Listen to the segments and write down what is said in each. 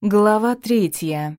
Глава третья.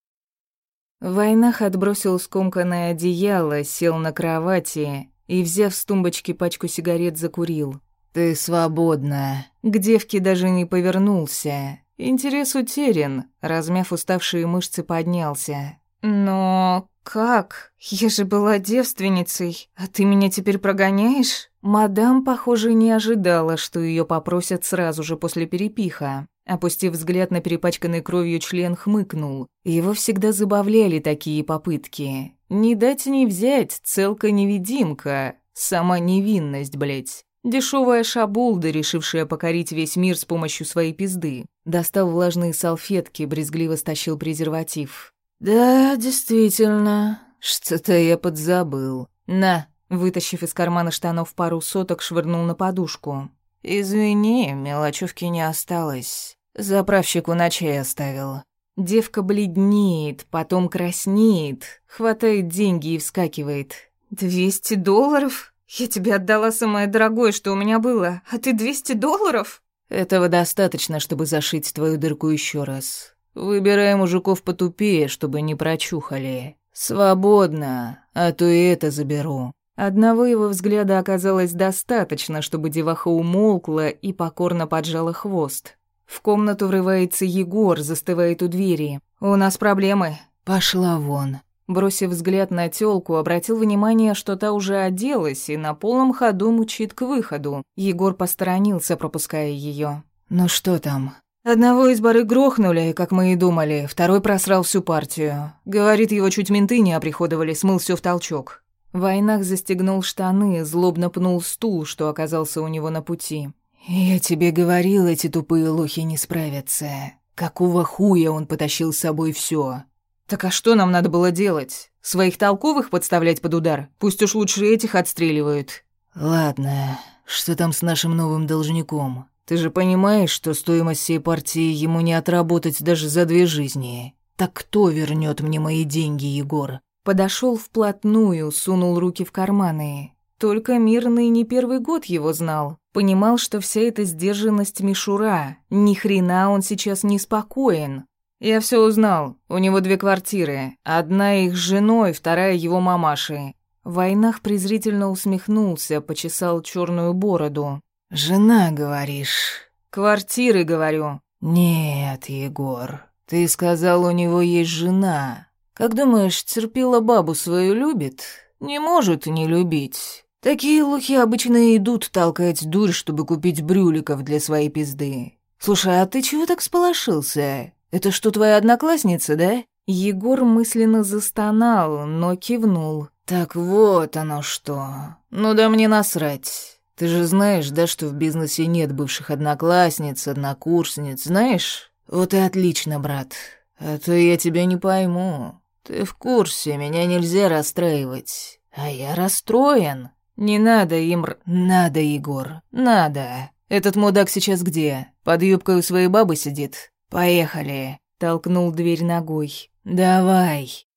Войнах отбросил скомканное одеяло, сел на кровати и, взяв с тумбочки пачку сигарет, закурил. «Ты свободна». К девке даже не повернулся. Интерес утерян. Размяв уставшие мышцы, поднялся. «Но как? Я же была девственницей, а ты меня теперь прогоняешь?» Мадам, похоже, не ожидала, что ее попросят сразу же после перепиха. Опустив взгляд на перепачканный кровью член, хмыкнул. Его всегда забавляли такие попытки. Не дать не взять, целка-невидимка. Сама невинность, блядь. Дешевая шабулда, решившая покорить весь мир с помощью своей пизды. Достал влажные салфетки, брезгливо стащил презерватив. «Да, действительно, что-то я подзабыл. На!» Вытащив из кармана штанов пару соток, швырнул на подушку. «Извини, мелочевки не осталось. Заправщику на чай оставил. Девка бледнеет, потом краснеет, хватает деньги и вскакивает. «Двести долларов? Я тебе отдала самое дорогое, что у меня было, а ты двести долларов?» «Этого достаточно, чтобы зашить твою дырку еще раз. Выбирай мужиков потупее, чтобы не прочухали. Свободно, а то и это заберу». Одного его взгляда оказалось достаточно, чтобы деваха умолкла и покорно поджала хвост. В комнату врывается Егор, застывает у двери. «У нас проблемы». «Пошла вон». Бросив взгляд на тёлку, обратил внимание, что та уже оделась и на полном ходу мучит к выходу. Егор посторонился, пропуская её. «Ну что там?» «Одного из бары грохнули, как мы и думали, второй просрал всю партию. Говорит, его чуть менты не оприходовали, смыл всё в толчок». Войнах застегнул штаны, злобно пнул стул, что оказался у него на пути. «Я тебе говорил, эти тупые лохи не справятся. Какого хуя он потащил с собой все? «Так а что нам надо было делать? Своих толковых подставлять под удар? Пусть уж лучше этих отстреливают». «Ладно, что там с нашим новым должником? Ты же понимаешь, что стоимость всей партии ему не отработать даже за две жизни. Так кто вернет мне мои деньги, Егор?» Подошел вплотную, сунул руки в карманы. Только мирный не первый год его знал. Понимал, что вся эта сдержанность мишура. Ни хрена он сейчас не спокоен. Я все узнал. У него две квартиры. Одна их с женой, вторая его мамашей. Войнах презрительно усмехнулся, почесал черную бороду. «Жена, говоришь?» «Квартиры, говорю». «Нет, Егор, ты сказал, у него есть жена. Как думаешь, терпила бабу свою любит? Не может не любить. Такие лухи обычно идут толкать дурь, чтобы купить брюликов для своей пизды. Слушай, а ты чего так сполошился? Это что, твоя одноклассница, да? Егор мысленно застонал, но кивнул. Так вот оно что. Ну да мне насрать. Ты же знаешь, да, что в бизнесе нет бывших одноклассниц, однокурсниц, знаешь? Вот и отлично, брат. А то я тебя не пойму. Ты в курсе, меня нельзя расстраивать. А я расстроен. «Не надо им...» «Надо, Егор, надо. Этот мудак сейчас где? Под юбкой у своей бабы сидит? Поехали!» Толкнул дверь ногой. «Давай!»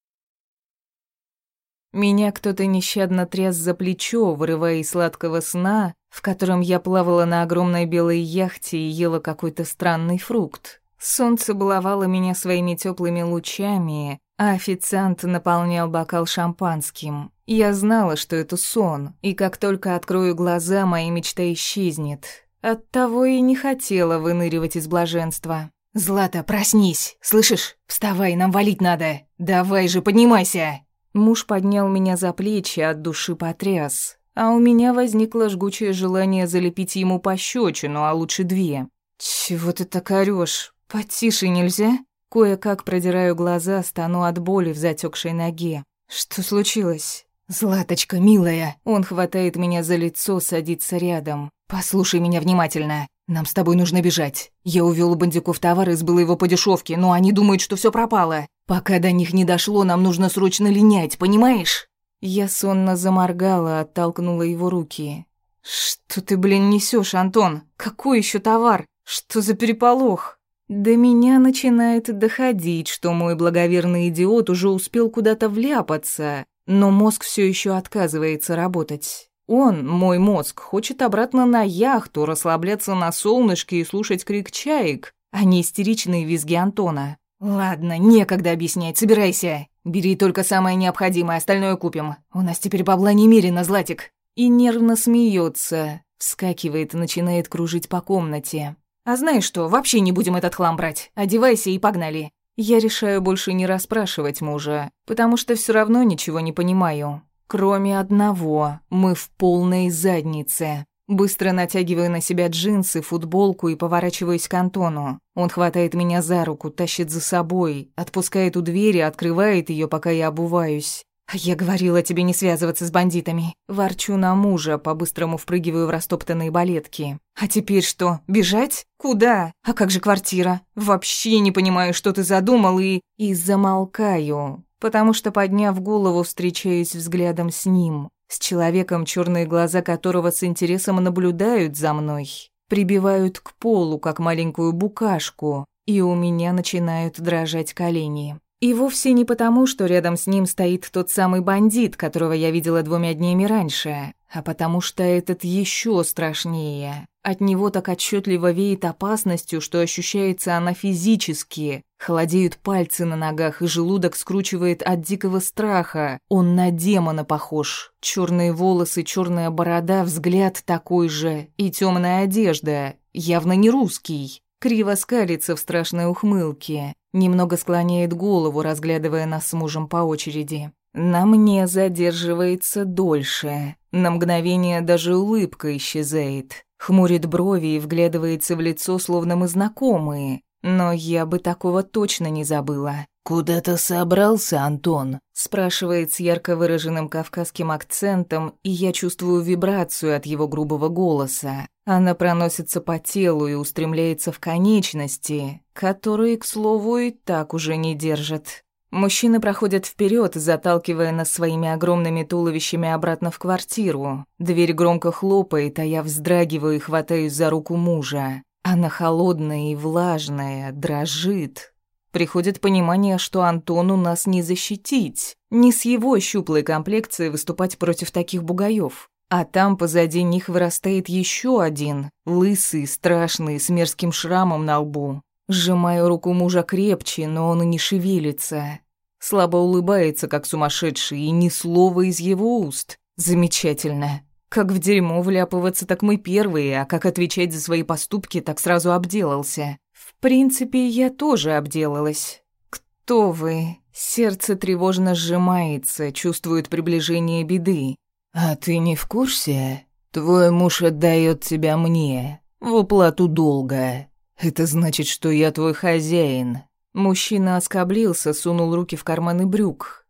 Меня кто-то нещадно тряс за плечо, вырывая из сладкого сна, в котором я плавала на огромной белой яхте и ела какой-то странный фрукт. Солнце баловало меня своими теплыми лучами, а официант наполнял бокал шампанским. Я знала, что это сон, и как только открою глаза, моя мечта исчезнет. Оттого и не хотела выныривать из блаженства. «Злата, проснись! Слышишь? Вставай, нам валить надо! Давай же, поднимайся!» Муж поднял меня за плечи, от души потряс. А у меня возникло жгучее желание залепить ему пощечину, а лучше две. «Чего ты так орёшь? Потише нельзя?» Кое-как продираю глаза, стану от боли в затекшей ноге. «Что случилось?» «Златочка, милая!» Он хватает меня за лицо, садится рядом. «Послушай меня внимательно. Нам с тобой нужно бежать. Я увёл у бандюков товар и сбыл его по дешевке, но они думают, что всё пропало. Пока до них не дошло, нам нужно срочно линять, понимаешь?» Я сонно заморгала, оттолкнула его руки. «Что ты, блин, несёшь, Антон? Какой ещё товар? Что за переполох?» До меня начинает доходить, что мой благоверный идиот уже успел куда-то вляпаться, но мозг все еще отказывается работать. Он, мой мозг, хочет обратно на яхту, расслабляться на солнышке и слушать крик чаек, а не истеричные визги Антона. «Ладно, некогда объяснять, собирайся. Бери только самое необходимое, остальное купим. У нас теперь бабла немерено, Златик». И нервно смеется, вскакивает и начинает кружить по комнате. «А знаешь что, вообще не будем этот хлам брать. Одевайся и погнали». Я решаю больше не расспрашивать мужа, потому что все равно ничего не понимаю. Кроме одного, мы в полной заднице. Быстро натягиваю на себя джинсы, футболку и поворачиваюсь к Антону. Он хватает меня за руку, тащит за собой, отпускает у двери, открывает ее, пока я обуваюсь. «Я говорила тебе не связываться с бандитами». Ворчу на мужа, по-быстрому впрыгиваю в растоптанные балетки. «А теперь что, бежать? Куда? А как же квартира? Вообще не понимаю, что ты задумал и...» И замолкаю, потому что, подняв голову, встречаюсь взглядом с ним с человеком, черные глаза которого с интересом наблюдают за мной, прибивают к полу, как маленькую букашку, и у меня начинают дрожать колени. И вовсе не потому, что рядом с ним стоит тот самый бандит, которого я видела двумя днями раньше, а потому что этот еще страшнее. От него так отчетливо веет опасностью, что ощущается она физически. Холодеют пальцы на ногах, и желудок скручивает от дикого страха. Он на демона похож. Черные волосы, черная борода, взгляд такой же. И темная одежда. Явно не русский. Криво скалится в страшной ухмылке. Немного склоняет голову, разглядывая нас с мужем по очереди. На мне задерживается дольше. На мгновение даже улыбка исчезает хмурит брови и вглядывается в лицо, словно мы знакомые. Но я бы такого точно не забыла. «Куда ты собрался, Антон?» спрашивает с ярко выраженным кавказским акцентом, и я чувствую вибрацию от его грубого голоса. Она проносится по телу и устремляется в конечности, которые, к слову, и так уже не держат. Мужчины проходят вперед, заталкивая нас своими огромными туловищами обратно в квартиру. Дверь громко хлопает, а я вздрагиваю и хватаюсь за руку мужа. Она холодная и влажная, дрожит. Приходит понимание, что Антону нас не защитить. Не с его щуплой комплекцией выступать против таких бугаев. А там позади них вырастает еще один, лысый, страшный, с мерзким шрамом на лбу. Сжимаю руку мужа крепче, но он и не шевелится. Слабо улыбается, как сумасшедший, и ни слова из его уст. Замечательно. Как в дерьмо вляпываться, так мы первые, а как отвечать за свои поступки, так сразу обделался. В принципе, я тоже обделалась. Кто вы? Сердце тревожно сжимается, чувствует приближение беды. А ты не в курсе? Твой муж отдает тебя мне в уплату долга. «Это значит, что я твой хозяин». Мужчина оскоблился, сунул руки в карманы брюк.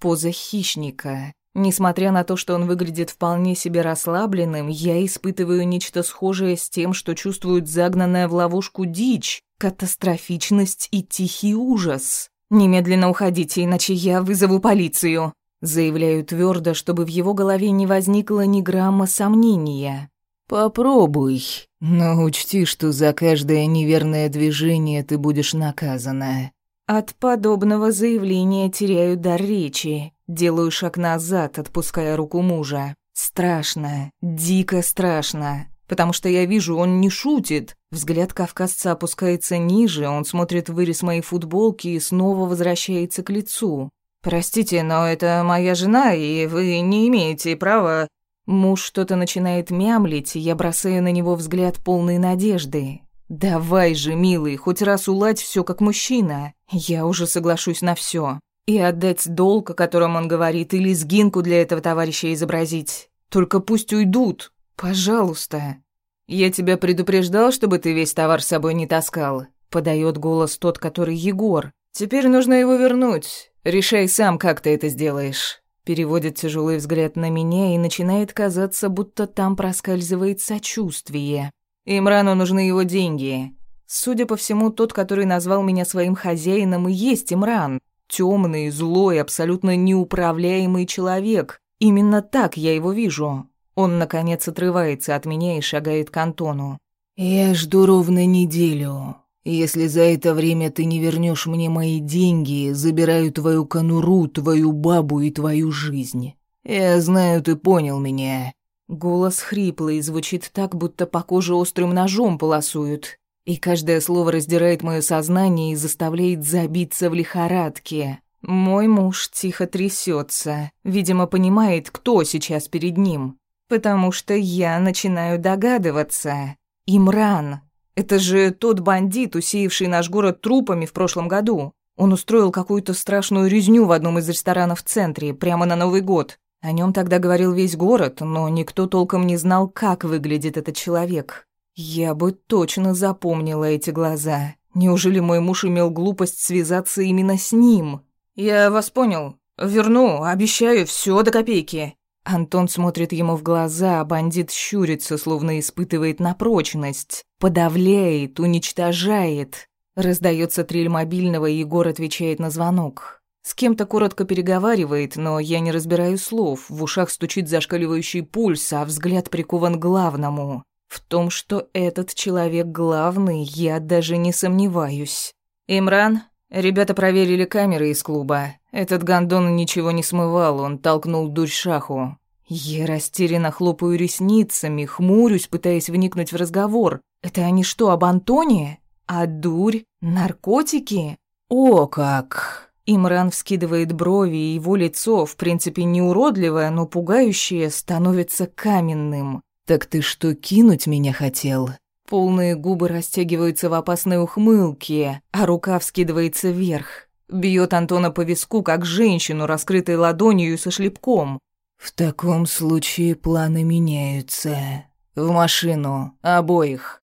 Поза хищника. Несмотря на то, что он выглядит вполне себе расслабленным, я испытываю нечто схожее с тем, что чувствует загнанная в ловушку дичь, катастрофичность и тихий ужас. «Немедленно уходите, иначе я вызову полицию», заявляю твердо, чтобы в его голове не возникло ни грамма сомнения. «Попробуй, но учти, что за каждое неверное движение ты будешь наказана». От подобного заявления теряю дар речи, делаю шаг назад, отпуская руку мужа. Страшно, дико страшно, потому что я вижу, он не шутит. Взгляд кавказца опускается ниже, он смотрит вырез моей футболки и снова возвращается к лицу. «Простите, но это моя жена, и вы не имеете права...» Муж что-то начинает мямлить, и я бросаю на него взгляд полной надежды. «Давай же, милый, хоть раз уладь все как мужчина. Я уже соглашусь на все. И отдать долг, о котором он говорит, или сгинку для этого товарища изобразить. Только пусть уйдут. Пожалуйста». «Я тебя предупреждал, чтобы ты весь товар с собой не таскал», — подает голос тот, который Егор. «Теперь нужно его вернуть. Решай сам, как ты это сделаешь». Переводит тяжелый взгляд на меня и начинает казаться, будто там проскальзывает сочувствие. Имрану нужны его деньги. Судя по всему, тот, который назвал меня своим хозяином, и есть Имран. Темный, злой, абсолютно неуправляемый человек. Именно так я его вижу. Он, наконец, отрывается от меня и шагает к Антону. «Я жду ровно неделю. Если за это время ты не вернешь мне мои деньги, забираю твою конуру, твою бабу и твою жизнь. Я знаю, ты понял меня». Голос хриплый, звучит так, будто по коже острым ножом полосуют. И каждое слово раздирает мое сознание и заставляет забиться в лихорадке. Мой муж тихо трясется, видимо, понимает, кто сейчас перед ним, потому что я начинаю догадываться. Имран. Это же тот бандит, усеявший наш город трупами в прошлом году. Он устроил какую-то страшную резню в одном из ресторанов в центре, прямо на Новый год. О нем тогда говорил весь город, но никто толком не знал, как выглядит этот человек. Я бы точно запомнила эти глаза. Неужели мой муж имел глупость связаться именно с ним? Я вас понял. Верну, обещаю, все до копейки. Антон смотрит ему в глаза, а бандит щурится, словно испытывает на прочность. Подавляет, уничтожает. Раздается трель мобильного, и Егор отвечает на звонок. С кем-то коротко переговаривает, но я не разбираю слов. В ушах стучит зашкаливающий пульс, а взгляд прикован к главному. В том, что этот человек главный, я даже не сомневаюсь. «Имран, ребята проверили камеры из клуба. Этот гондон ничего не смывал, он толкнул дурь шаху. Я растерянно хлопаю ресницами, хмурюсь, пытаясь вникнуть в разговор. Это они что, об Антоне? А дурь? Наркотики? О, как! Имран вскидывает брови, и его лицо, в принципе не уродливое, но пугающее, становится каменным. «Так ты что, кинуть меня хотел?» Полные губы растягиваются в опасной ухмылке, а рука вскидывается вверх. Бьет Антона по виску, как женщину, раскрытой ладонью со шлепком. «В таком случае планы меняются. В машину. Обоих.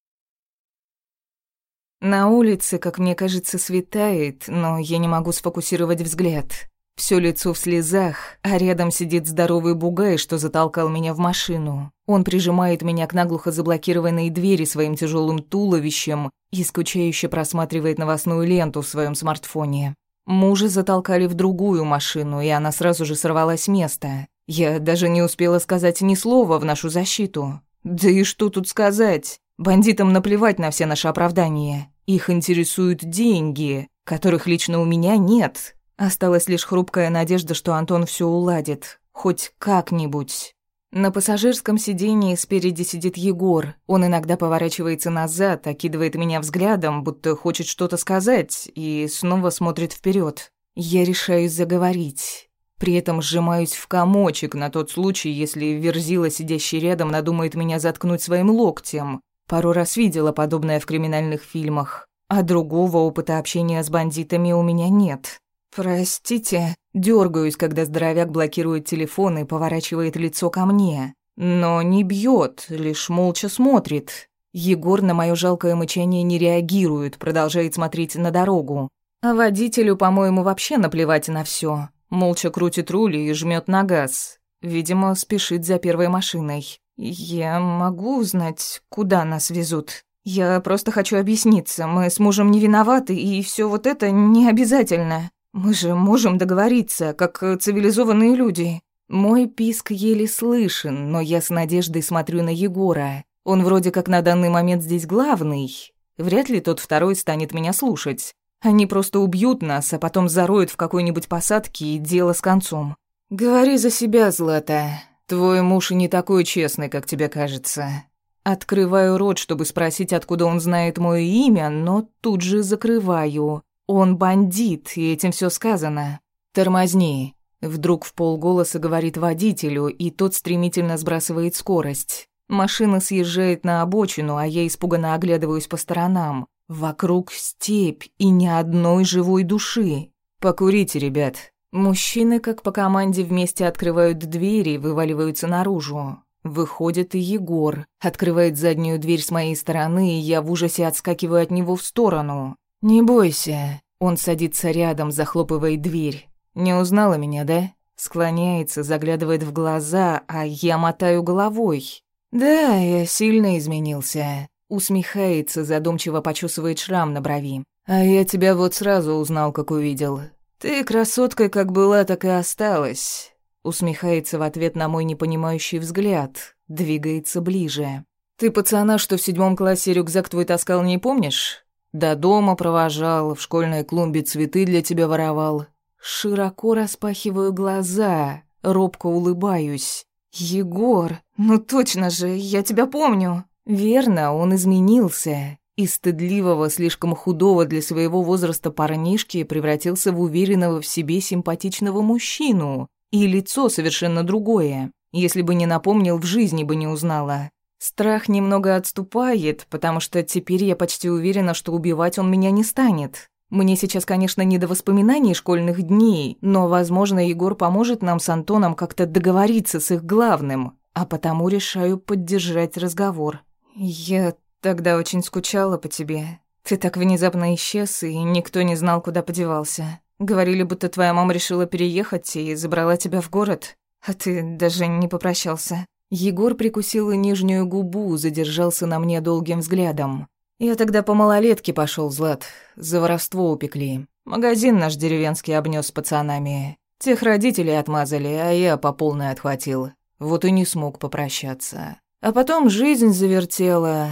На улице, как мне кажется, светает, но я не могу сфокусировать взгляд. Всё лицо в слезах, а рядом сидит здоровый бугай, что затолкал меня в машину. Он прижимает меня к наглухо заблокированной двери своим тяжелым туловищем и скучающе просматривает новостную ленту в своем смартфоне. Мужа затолкали в другую машину, и она сразу же сорвалась с места. Я даже не успела сказать ни слова в нашу защиту. Да и что тут сказать? Бандитам наплевать на все наши оправдания. Их интересуют деньги, которых лично у меня нет. Осталась лишь хрупкая надежда, что Антон все уладит. Хоть как-нибудь. На пассажирском сидении спереди сидит Егор. Он иногда поворачивается назад, окидывает меня взглядом, будто хочет что-то сказать, и снова смотрит вперед. Я решаюсь заговорить. При этом сжимаюсь в комочек на тот случай, если Верзила, сидящий рядом, надумает меня заткнуть своим локтем. Пару раз видела подобное в криминальных фильмах, а другого опыта общения с бандитами у меня нет. Простите, дергаюсь, когда здоровяк блокирует телефон и поворачивает лицо ко мне. Но не бьет, лишь молча смотрит. Егор на мое жалкое мычание не реагирует, продолжает смотреть на дорогу. А водителю, по-моему, вообще наплевать на все. Молча крутит руль и жмет на газ. Видимо, спешит за первой машиной. «Я могу узнать, куда нас везут? Я просто хочу объясниться. Мы с мужем не виноваты, и все вот это не обязательно. Мы же можем договориться, как цивилизованные люди». Мой писк еле слышен, но я с надеждой смотрю на Егора. Он вроде как на данный момент здесь главный. Вряд ли тот второй станет меня слушать. Они просто убьют нас, а потом зароют в какой-нибудь посадке и дело с концом. «Говори за себя, Злата. Твой муж не такой честный, как тебе кажется. Открываю рот, чтобы спросить, откуда он знает мое имя, но тут же закрываю. Он бандит, и этим все сказано. Тормозни. Вдруг в полголоса говорит водителю, и тот стремительно сбрасывает скорость. Машина съезжает на обочину, а я испуганно оглядываюсь по сторонам. Вокруг степь и ни одной живой души. Покурите, ребят. Мужчины, как по команде, вместе открывают двери и вываливаются наружу. Выходит и Егор, открывает заднюю дверь с моей стороны, и я в ужасе отскакиваю от него в сторону. «Не бойся». Он садится рядом, захлопывает дверь. «Не узнала меня, да?» Склоняется, заглядывает в глаза, а я мотаю головой. «Да, я сильно изменился». Усмехается, задумчиво почесывает шрам на брови. «А я тебя вот сразу узнал, как увидел. «Ты красоткой как была, так и осталась», — усмехается в ответ на мой непонимающий взгляд, двигается ближе. «Ты пацана, что в седьмом классе рюкзак твой таскал, не помнишь? До дома провожал, в школьной клумбе цветы для тебя воровал». Широко распахиваю глаза, робко улыбаюсь. «Егор, ну точно же, я тебя помню». Верно, он изменился. Из стыдливого, слишком худого для своего возраста парнишки превратился в уверенного в себе симпатичного мужчину. И лицо совершенно другое. Если бы не напомнил, в жизни бы не узнала. Страх немного отступает, потому что теперь я почти уверена, что убивать он меня не станет. Мне сейчас, конечно, не до воспоминаний школьных дней, но, возможно, Егор поможет нам с Антоном как-то договориться с их главным, а потому решаю поддержать разговор. Я тогда очень скучала по тебе. Ты так внезапно исчез, и никто не знал, куда подевался. Говорили, будто твоя мама решила переехать и забрала тебя в город, а ты даже не попрощался. Егор прикусил нижнюю губу, задержался на мне долгим взглядом. Я тогда по малолетке пошел, Злат. За воровство упекли. Магазин наш деревенский обнес с пацанами. Тех родителей отмазали, а я по полной отхватил. Вот и не смог попрощаться. А потом жизнь завертела.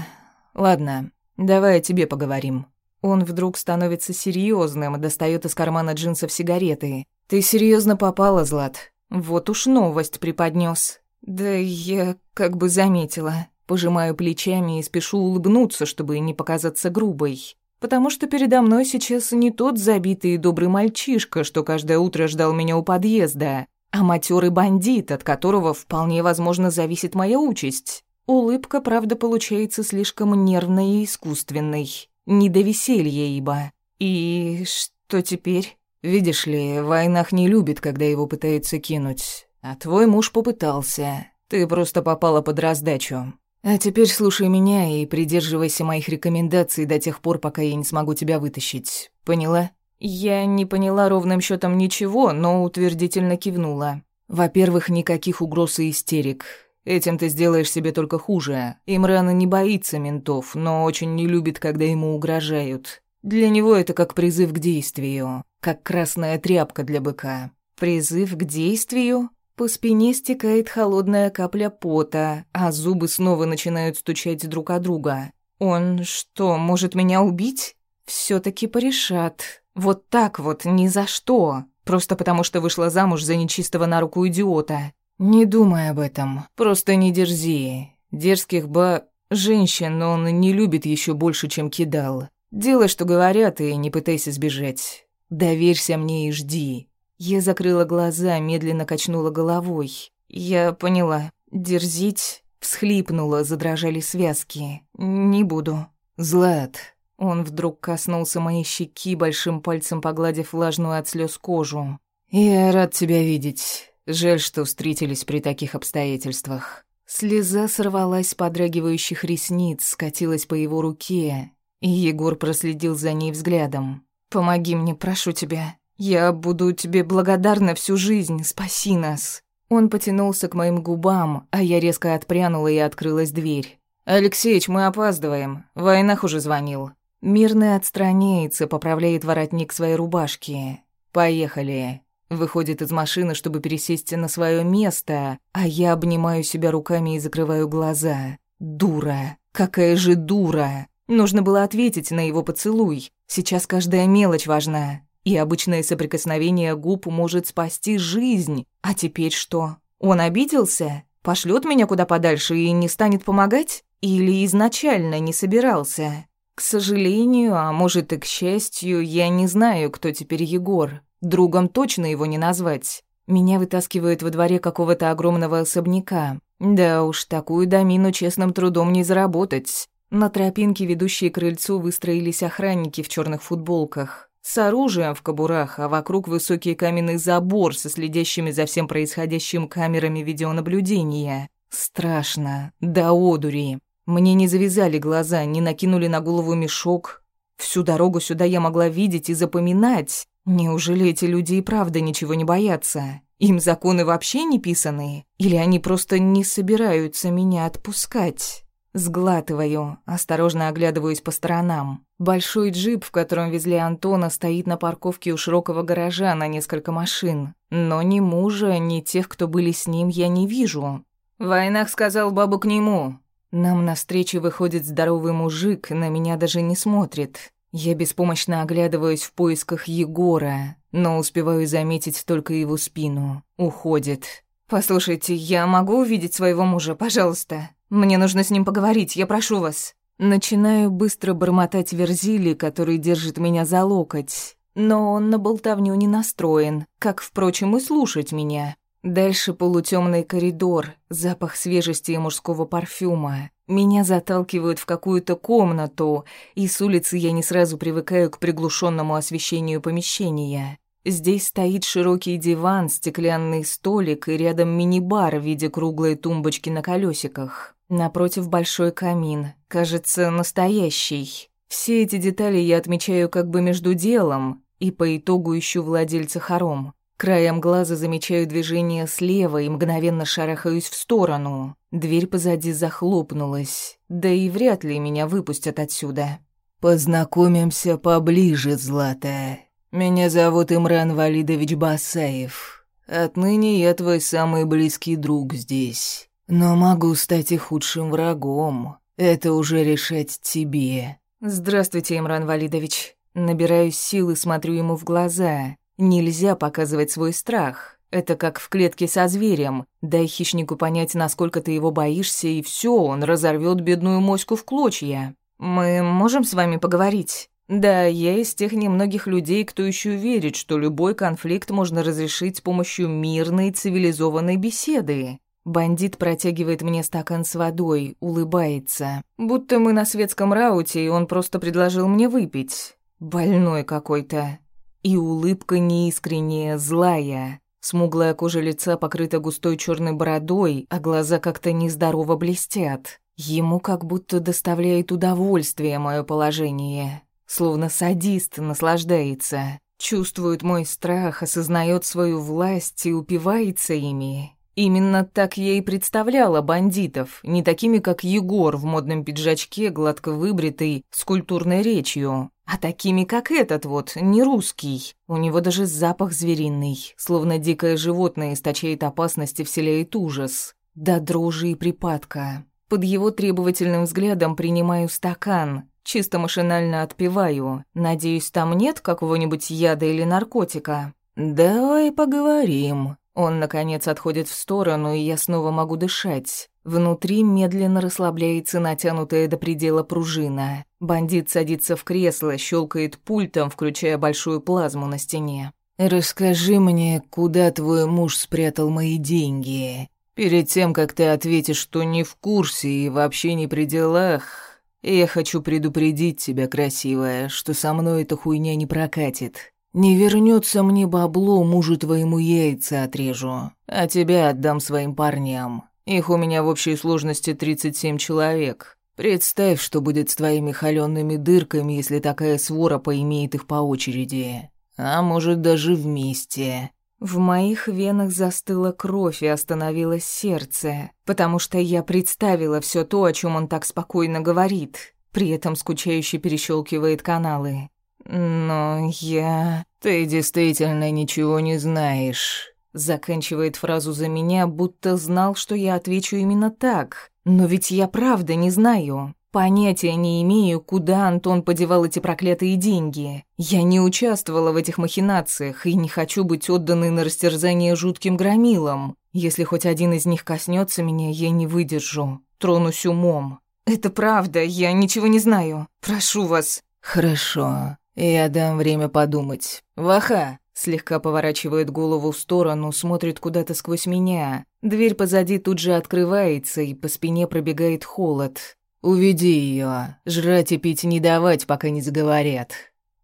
Ладно, давай о тебе поговорим. Он вдруг становится серьезным, достает из кармана джинсов сигареты. Ты серьезно попала, Злат. Вот уж новость преподнес. Да я как бы заметила. Пожимаю плечами и спешу улыбнуться, чтобы не показаться грубой. Потому что передо мной сейчас не тот забитый и добрый мальчишка, что каждое утро ждал меня у подъезда, а матерый бандит, от которого вполне возможно зависит моя участь. Улыбка, правда, получается слишком нервной и искусственной. Не до веселья, ибо. И что теперь? Видишь ли, в войнах не любит, когда его пытаются кинуть. А твой муж попытался. Ты просто попала под раздачу. А теперь слушай меня и придерживайся моих рекомендаций до тех пор, пока я не смогу тебя вытащить. Поняла? Я не поняла ровным счетом ничего, но утвердительно кивнула. Во-первых, никаких угроз и истерик. Этим ты сделаешь себе только хуже. Имрана не боится ментов, но очень не любит, когда ему угрожают. Для него это как призыв к действию, как красная тряпка для быка. Призыв к действию? По спине стекает холодная капля пота, а зубы снова начинают стучать друг о друга. Он что, может меня убить? все таки порешат. Вот так вот, ни за что. Просто потому, что вышла замуж за нечистого на руку идиота. Не думай об этом. Просто не дерзи. Дерзких ба... женщин он не любит еще больше, чем кидал. Делай, что говорят, и не пытайся сбежать. Доверься мне и жди. Я закрыла глаза, медленно качнула головой. Я поняла. Дерзить, всхлипнула, задрожали связки. Не буду. Злат. Он вдруг коснулся моей щеки, большим пальцем погладив влажную от слез кожу. Я рад тебя видеть. Жаль, что встретились при таких обстоятельствах. Слеза сорвалась с подрагивающих ресниц, скатилась по его руке, и Егор проследил за ней взглядом. «Помоги мне, прошу тебя. «Я буду тебе благодарна всю жизнь, спаси нас». Он потянулся к моим губам, а я резко отпрянула и открылась дверь. «Алексеич, мы опаздываем. Войнах уже звонил». Мирный отстраняется, поправляет воротник своей рубашки. «Поехали». Выходит из машины, чтобы пересесть на свое место, а я обнимаю себя руками и закрываю глаза. Дура. Какая же дура. Нужно было ответить на его поцелуй. Сейчас каждая мелочь важна. И обычное соприкосновение губ может спасти жизнь. А теперь что? Он обиделся? Пошлет меня куда подальше и не станет помогать? Или изначально не собирался? К сожалению, а может и к счастью, я не знаю, кто теперь Егор. Другом точно его не назвать. Меня вытаскивают во дворе какого-то огромного особняка. Да уж, такую домину честным трудом не заработать. На тропинке, ведущей к крыльцу, выстроились охранники в черных футболках. С оружием в кобурах, а вокруг высокий каменный забор со следящими за всем происходящим камерами видеонаблюдения. Страшно, да одури. Мне не завязали глаза, не накинули на голову мешок. Всю дорогу сюда я могла видеть и запоминать. Неужели эти люди и правда ничего не боятся? Им законы вообще не писаны? Или они просто не собираются меня отпускать? Сглатываю, осторожно оглядываюсь по сторонам. Большой джип, в котором везли Антона, стоит на парковке у широкого гаража на несколько машин. Но ни мужа, ни тех, кто были с ним, я не вижу. Войнах сказал бабу к нему. Нам навстречу выходит здоровый мужик, на меня даже не смотрит. Я беспомощно оглядываюсь в поисках Егора, но успеваю заметить только его спину. Уходит. «Послушайте, я могу увидеть своего мужа, пожалуйста?» Мне нужно с ним поговорить, я прошу вас». Начинаю быстро бормотать Верзили, который держит меня за локоть. Но он на болтовню не настроен, как, впрочем, и слушать меня. Дальше полутемный коридор, запах свежести и мужского парфюма. Меня заталкивают в какую-то комнату, и с улицы я не сразу привыкаю к приглушенному освещению помещения. Здесь стоит широкий диван, стеклянный столик и рядом мини-бар в виде круглой тумбочки на колесиках. Напротив большой камин, кажется, настоящий. Все эти детали я отмечаю как бы между делом и по итогу ищу владельца хором. Краем глаза замечаю движение слева и мгновенно шарахаюсь в сторону. Дверь позади захлопнулась, да и вряд ли меня выпустят отсюда. «Познакомимся поближе, Златая. Меня зовут Имран Валидович Басаев. Отныне я твой самый близкий друг здесь. Но могу стать и худшим врагом. Это уже решать тебе. Здравствуйте, Имран Валидович. Набираюсь сил и смотрю ему в глаза. Нельзя показывать свой страх. Это как в клетке со зверем. Дай хищнику понять, насколько ты его боишься, и все, он разорвет бедную моську в клочья. Мы можем с вами поговорить? Да, я из тех немногих людей, кто еще верит, что любой конфликт можно разрешить с помощью мирной, цивилизованной беседы. Бандит протягивает мне стакан с водой, улыбается. Будто мы на светском рауте, и он просто предложил мне выпить. Больной какой-то. И улыбка неискренняя, злая. Смуглая кожа лица покрыта густой черной бородой, а глаза как-то нездорово блестят. Ему как будто доставляет удовольствие мое положение словно садист наслаждается, чувствует мой страх, осознает свою власть и упивается ими. Именно так я и представляла бандитов, не такими, как Егор в модном пиджачке, гладко выбритый, с культурной речью, а такими, как этот вот, не русский. У него даже запах звериный, словно дикое животное источает опасность и вселяет ужас. До дрожи и припадка. Под его требовательным взглядом принимаю стакан, Чисто машинально отпиваю. Надеюсь, там нет какого-нибудь яда или наркотика. Давай поговорим. Он, наконец, отходит в сторону, и я снова могу дышать. Внутри медленно расслабляется натянутая до предела пружина. Бандит садится в кресло, щелкает пультом, включая большую плазму на стене. «Расскажи мне, куда твой муж спрятал мои деньги? Перед тем, как ты ответишь, что не в курсе и вообще не при делах, я хочу предупредить тебя, красивая, что со мной эта хуйня не прокатит. Не вернется мне бабло, мужу твоему яйца отрежу, а тебя отдам своим парням. Их у меня в общей сложности 37 человек. Представь, что будет с твоими холёными дырками, если такая свора поимеет их по очереди. А может, даже вместе. В моих венах застыла кровь и остановилось сердце, потому что я представила все то, о чем он так спокойно говорит, при этом скучающе перещелкивает каналы. Но я... Ты действительно ничего не знаешь. Заканчивает фразу за меня, будто знал, что я отвечу именно так. Но ведь я правда не знаю. Понятия не имею, куда Антон подевал эти проклятые деньги. Я не участвовала в этих махинациях и не хочу быть отданной на растерзание жутким громилам. Если хоть один из них коснется меня, я не выдержу. Тронусь умом. Это правда, я ничего не знаю. Прошу вас. Хорошо. Я дам время подумать. Ваха, Слегка поворачивает голову в сторону, смотрит куда-то сквозь меня. Дверь позади тут же открывается, и по спине пробегает холод. «Уведи ее. Жрать и пить не давать, пока не заговорят».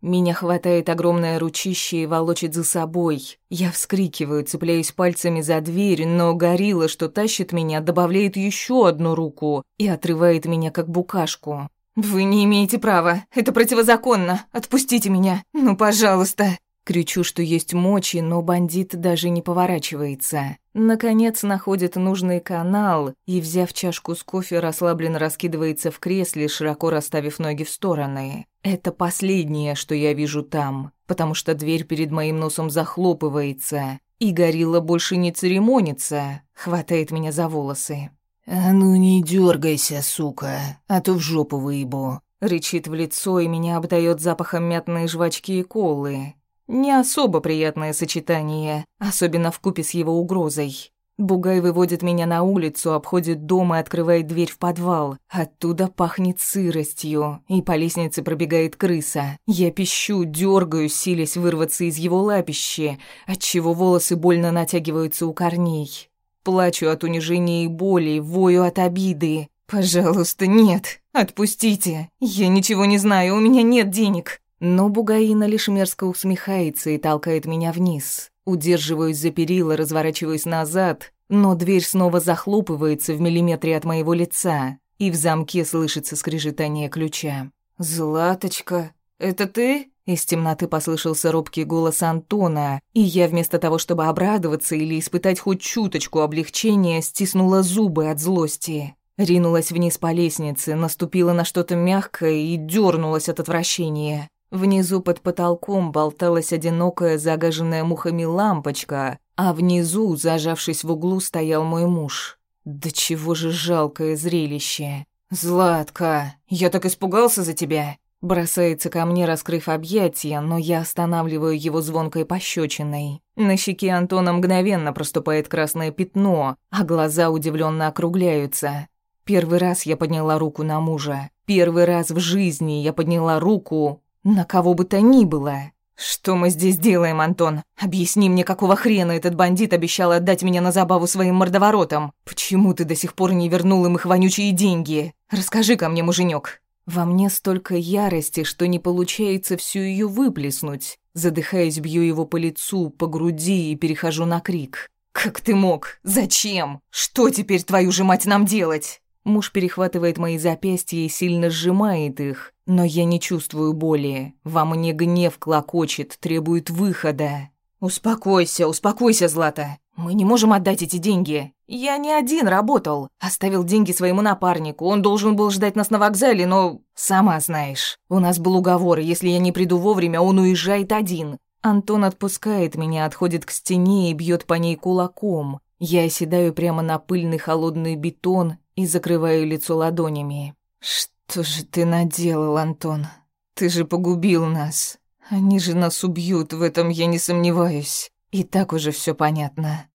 Меня хватает огромное ручище и волочит за собой. Я вскрикиваю, цепляюсь пальцами за дверь, но горилла, что тащит меня, добавляет еще одну руку и отрывает меня как букашку. «Вы не имеете права. Это противозаконно. Отпустите меня. Ну, пожалуйста». Кричу, что есть мочи, но бандит даже не поворачивается. Наконец находит нужный канал и, взяв чашку с кофе, расслабленно раскидывается в кресле, широко расставив ноги в стороны. Это последнее, что я вижу там, потому что дверь перед моим носом захлопывается, и горилла больше не церемонится, хватает меня за волосы. «А ну не дергайся, сука, а то в жопу выебу», рычит в лицо и меня обдает запахом мятной жвачки и колы. Не особо приятное сочетание, особенно в купе с его угрозой. Бугай выводит меня на улицу, обходит дом и открывает дверь в подвал. Оттуда пахнет сыростью, и по лестнице пробегает крыса. Я пищу, дергаю, силясь вырваться из его лапищи, отчего волосы больно натягиваются у корней. Плачу от унижения и боли, вою от обиды. «Пожалуйста, нет, отпустите. Я ничего не знаю, у меня нет денег». Но Бугаина лишь мерзко усмехается и толкает меня вниз. Удерживаюсь за перила, разворачиваюсь назад, но дверь снова захлопывается в миллиметре от моего лица, и в замке слышится скрежетание ключа. «Златочка, это ты?» Из темноты послышался робкий голос Антона, и я вместо того, чтобы обрадоваться или испытать хоть чуточку облегчения, стиснула зубы от злости. Ринулась вниз по лестнице, наступила на что-то мягкое и дернулась от отвращения. Внизу под потолком болталась одинокая загаженная мухами лампочка, а внизу, зажавшись в углу, стоял мой муж. Да чего же жалкое зрелище. «Златка, я так испугался за тебя!» Бросается ко мне, раскрыв объятия, но я останавливаю его звонкой пощечиной. На щеке Антона мгновенно проступает красное пятно, а глаза удивленно округляются. Первый раз я подняла руку на мужа. Первый раз в жизни я подняла руку на кого бы то ни было. Что мы здесь делаем, Антон? Объясни мне, какого хрена этот бандит обещал отдать меня на забаву своим мордоворотам? Почему ты до сих пор не вернул им их вонючие деньги? расскажи ко мне, муженек. Во мне столько ярости, что не получается всю ее выплеснуть. Задыхаясь, бью его по лицу, по груди и перехожу на крик. «Как ты мог? Зачем? Что теперь, твою же мать, нам делать?» Муж перехватывает мои запястья и сильно сжимает их, но я не чувствую боли. Во мне гнев клокочет, требует выхода. «Успокойся, успокойся, Злата. Мы не можем отдать эти деньги. Я не один работал. Оставил деньги своему напарнику. Он должен был ждать нас на вокзале, но... Сама знаешь. У нас был уговор, если я не приду вовремя, он уезжает один. Антон отпускает меня, отходит к стене и бьет по ней кулаком. Я оседаю прямо на пыльный холодный бетон и закрываю лицо ладонями. «Что же ты наделал, Антон? Ты же погубил нас. Они же нас убьют, в этом я не сомневаюсь. И так уже все понятно.